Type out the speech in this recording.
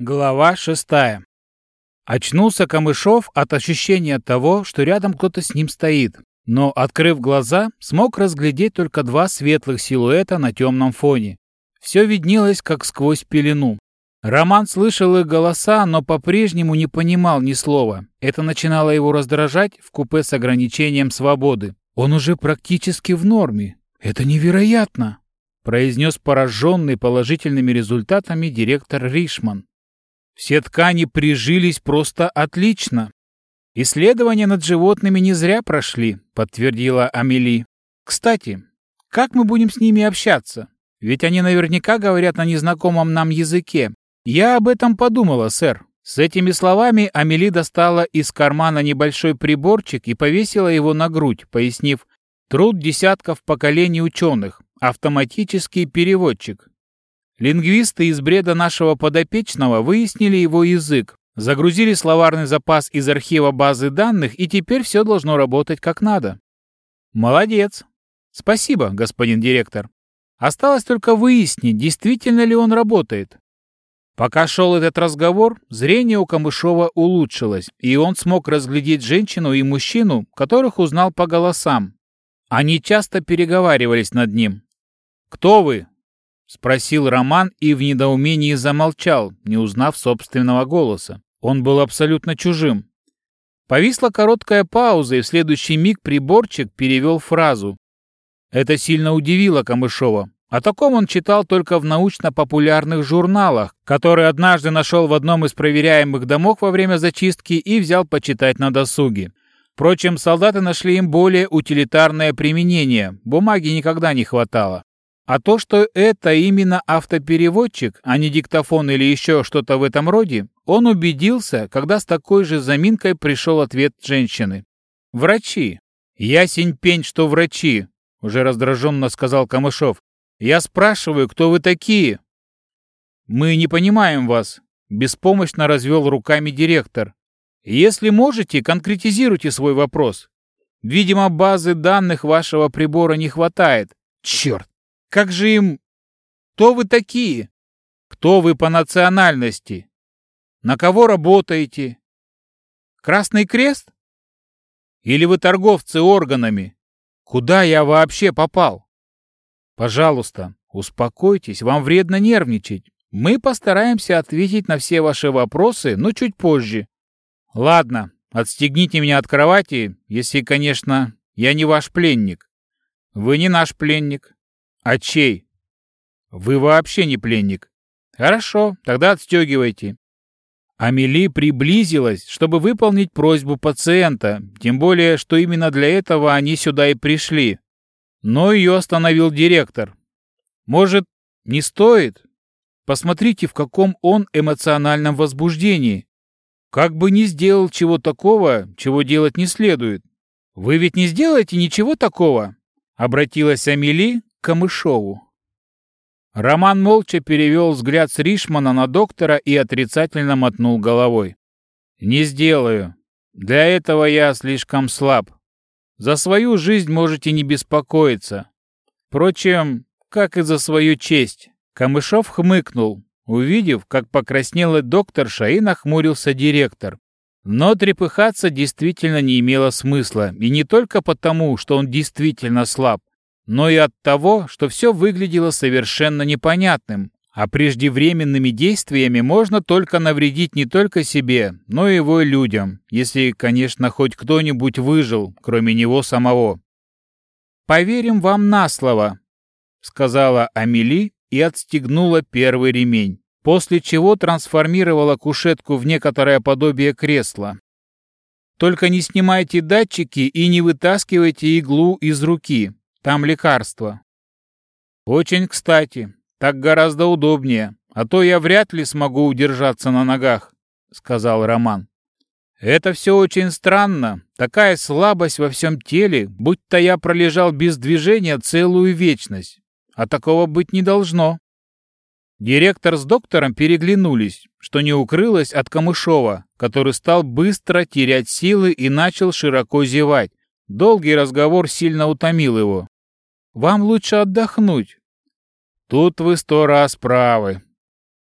Глава шестая. Очнулся Камышов от ощущения того, что рядом кто-то с ним стоит, но, открыв глаза, смог разглядеть только два светлых силуэта на темном фоне. Все виднелось, как сквозь пелену. Роман слышал их голоса, но по-прежнему не понимал ни слова. Это начинало его раздражать в купе с ограничением свободы. Он уже практически в норме. Это невероятно, произнес пораженный положительными результатами директор Ришман. Все ткани прижились просто отлично. Исследования над животными не зря прошли, подтвердила Амели. Кстати, как мы будем с ними общаться? Ведь они наверняка говорят на незнакомом нам языке. Я об этом подумала, сэр. С этими словами Амели достала из кармана небольшой приборчик и повесила его на грудь, пояснив «Труд десятков поколений ученых. Автоматический переводчик. Лингвисты из бреда нашего подопечного выяснили его язык, загрузили словарный запас из архива базы данных, и теперь все должно работать как надо. Молодец. Спасибо, господин директор. Осталось только выяснить, действительно ли он работает. Пока шел этот разговор, зрение у Камышова улучшилось, и он смог разглядеть женщину и мужчину, которых узнал по голосам. Они часто переговаривались над ним. «Кто вы?» — спросил Роман и в недоумении замолчал, не узнав собственного голоса. Он был абсолютно чужим. Повисла короткая пауза, и в следующий миг приборчик перевел фразу. Это сильно удивило Камышова. О таком он читал только в научно-популярных журналах, которые однажды нашел в одном из проверяемых домов во время зачистки и взял почитать на досуге. Впрочем, солдаты нашли им более утилитарное применение, бумаги никогда не хватало. А то, что это именно автопереводчик, а не диктофон или еще что-то в этом роде, он убедился, когда с такой же заминкой пришел ответ женщины. «Врачи. Ясень пень, что врачи», — уже раздраженно сказал Камышов. «Я спрашиваю, кто вы такие?» «Мы не понимаем вас», — беспомощно развел руками директор. «Если можете, конкретизируйте свой вопрос. Видимо, базы данных вашего прибора не хватает. Черт! Как же им... Кто вы такие? Кто вы по национальности? На кого работаете? Красный крест? Или вы торговцы органами? Куда я вообще попал? Пожалуйста, успокойтесь, вам вредно нервничать. Мы постараемся ответить на все ваши вопросы, но чуть позже. Ладно, отстегните меня от кровати, если, конечно, я не ваш пленник. Вы не наш пленник. А чей? Вы вообще не пленник. Хорошо, тогда отстегивайте. Амели приблизилась, чтобы выполнить просьбу пациента, тем более, что именно для этого они сюда и пришли. Но ее остановил директор. Может, не стоит? Посмотрите, в каком он эмоциональном возбуждении. Как бы не сделал чего такого, чего делать не следует. Вы ведь не сделаете ничего такого? Обратилась Амели Камышову. Роман молча перевел взгляд с Ришмана на доктора и отрицательно мотнул головой. «Не сделаю. Для этого я слишком слаб. За свою жизнь можете не беспокоиться. Впрочем, как и за свою честь». Камышов хмыкнул, увидев, как покраснела докторша и нахмурился директор. Но трепыхаться действительно не имело смысла, и не только потому, что он действительно слаб, но и от того, что все выглядело совершенно непонятным, а преждевременными действиями можно только навредить не только себе, но и его людям, если, конечно, хоть кто-нибудь выжил, кроме него самого. «Поверим вам на слово», — сказала Амели и отстегнула первый ремень, после чего трансформировала кушетку в некоторое подобие кресла. «Только не снимайте датчики и не вытаскивайте иглу из руки, там лекарство. Очень кстати. Так гораздо удобнее. А то я вряд ли смогу удержаться на ногах, сказал Роман. Это все очень странно. Такая слабость во всем теле, будто я пролежал без движения целую вечность. А такого быть не должно. Директор с доктором переглянулись, что не укрылось от Камышова, который стал быстро терять силы и начал широко зевать. Долгий разговор сильно утомил его. Вам лучше отдохнуть. Тут вы сто раз правы,